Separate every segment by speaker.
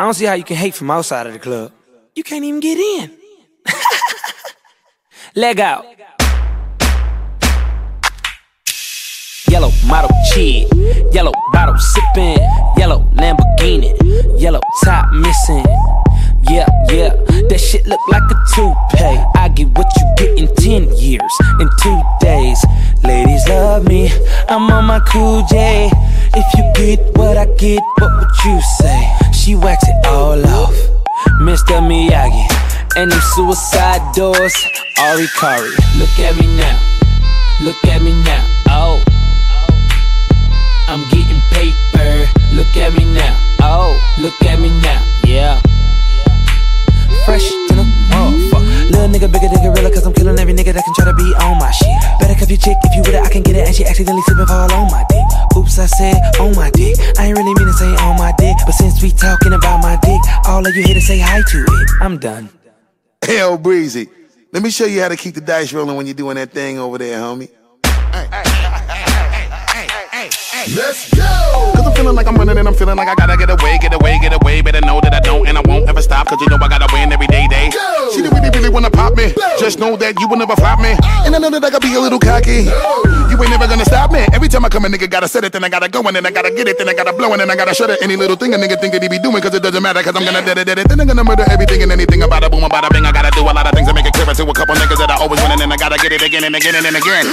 Speaker 1: I don't see how you can hate from outside of the club. You can't even get in. Leg out. Yellow model cheat, yellow bottle sipping, yellow Lamborghini, yellow top missing. Yeah, yeah, that shit look like a toupee. I get what you get in 10 years, in two days. Ladies love me, I'm on my cool J. If you get what I get, what would you say? She wax it all off, Mr. Miyagi. And them suicide doors, Hari Kari. Look at me now, look at me now, oh. I'm getting paper, look at me now, oh. Look at me now, can get it. And she accidentally slipping fall on my dick. Oops, I said on my dick. I ain't really mean to say on my dick. But since we talking about my dick, all of you here to say hi to it. I'm done.
Speaker 2: Hell, Breezy. Let me show you how to keep the dice rolling when you're doing that thing over there, homie.
Speaker 3: Let's go!
Speaker 2: Cause I'm feeling like I'm running and I'm feeling like I gotta get away, get away, get away. Better know that I don't and I won't ever stop. Cause you know I gotta win every day, day.
Speaker 3: Go!
Speaker 2: She really, really wanna pop me. Just know that you will never flop me. And I know that I gotta be a little cocky. You ain't never gonna stop me. Every time I come, a nigga gotta set it, then I gotta go, and then I gotta get it, then I gotta blow, and then I gotta shut it. Any little thing a nigga think that he be doing, cause it doesn't matter, cause I'm gonna dead it, dead it. Then I'm gonna murder everything and anything about a boom, about a bing. I gotta do a lot of things to make it clearer to a couple niggas that I always win, and then I gotta get it again and again and again.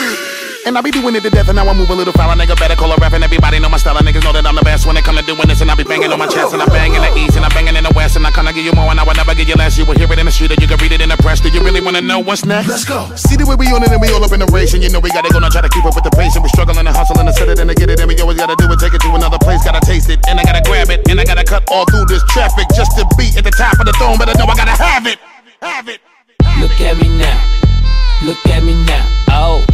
Speaker 2: And I be doing it to death, and now I move a little foul. Nigga better call a rap, and everybody know my style. Niggas know that I'm the best when it come to doing this. And I be banging on my chest, and I bang in the east, and I banging in the west. And I kinda give you more, and I will never give you less. You will hear it in the street, or you can read it in the press. Do you really wanna know what's next?
Speaker 3: Let's go!
Speaker 2: See the way we on it, and we all up in the race. And you know we gotta go now, try to keep up with the pace. And we struggling and hustling to set it and to get it. And we always gotta do it, take it to another place. Gotta taste it, and I gotta grab it, and I gotta cut all through this traffic just to be at the top of the throne. But I know I gotta have it, have it. Look at me now, look at me now, oh.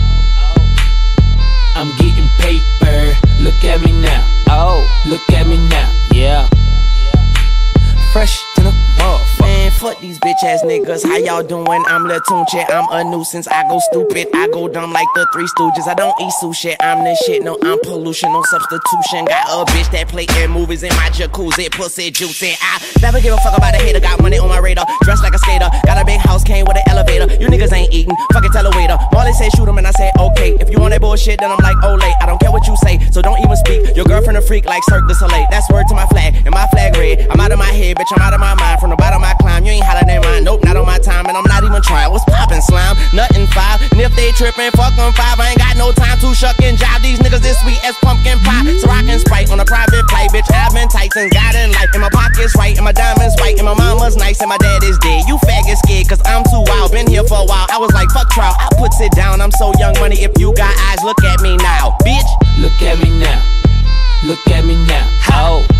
Speaker 2: I'm getting paper. Look at me now. Oh, look at me now. Yeah. Fresh
Speaker 4: fuck these bitch ass niggas. How y'all doing? I'm Lil Tunechi. I'm a nuisance. I go stupid. I go dumb like the Three Stooges. I don't eat sushi. I'm the shit. No, I'm pollution. No substitution. Got a bitch that play in movies in my jacuzzi. Pussy juicy. I never give a fuck about a hater. Got money on my radar. Dressed like a skater. Got a big house. Came with an elevator. You niggas ain't eating. Fucking tell a waiter. Marley said shoot him and I said okay. If you want that bullshit, then I'm like, late. I don't care what you say. So don't even speak. Your girlfriend a freak like Cirque du Soleil. That's word to my flag. And my flag red. I'm out of my head, bitch. I'm out of my mind. Trippin', fuck five. I ain't got no time to shuck and jive. These niggas this sweet as pumpkin pie. So Sprite on a private flight, bitch. I've been tight since God in life. And my pockets right, and my diamonds white, and my mama's nice, and my dad is dead. You faggot scared, cause I'm too wild. Been here for a while. I was like, fuck trial. I puts it down. I'm so young money. If you got eyes, look at me now, bitch.
Speaker 1: Look at me now. Look at me now. Oh.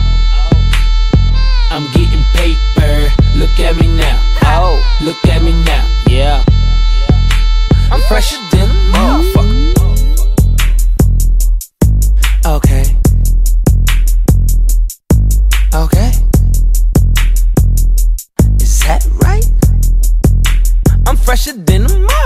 Speaker 1: fresher than a mug.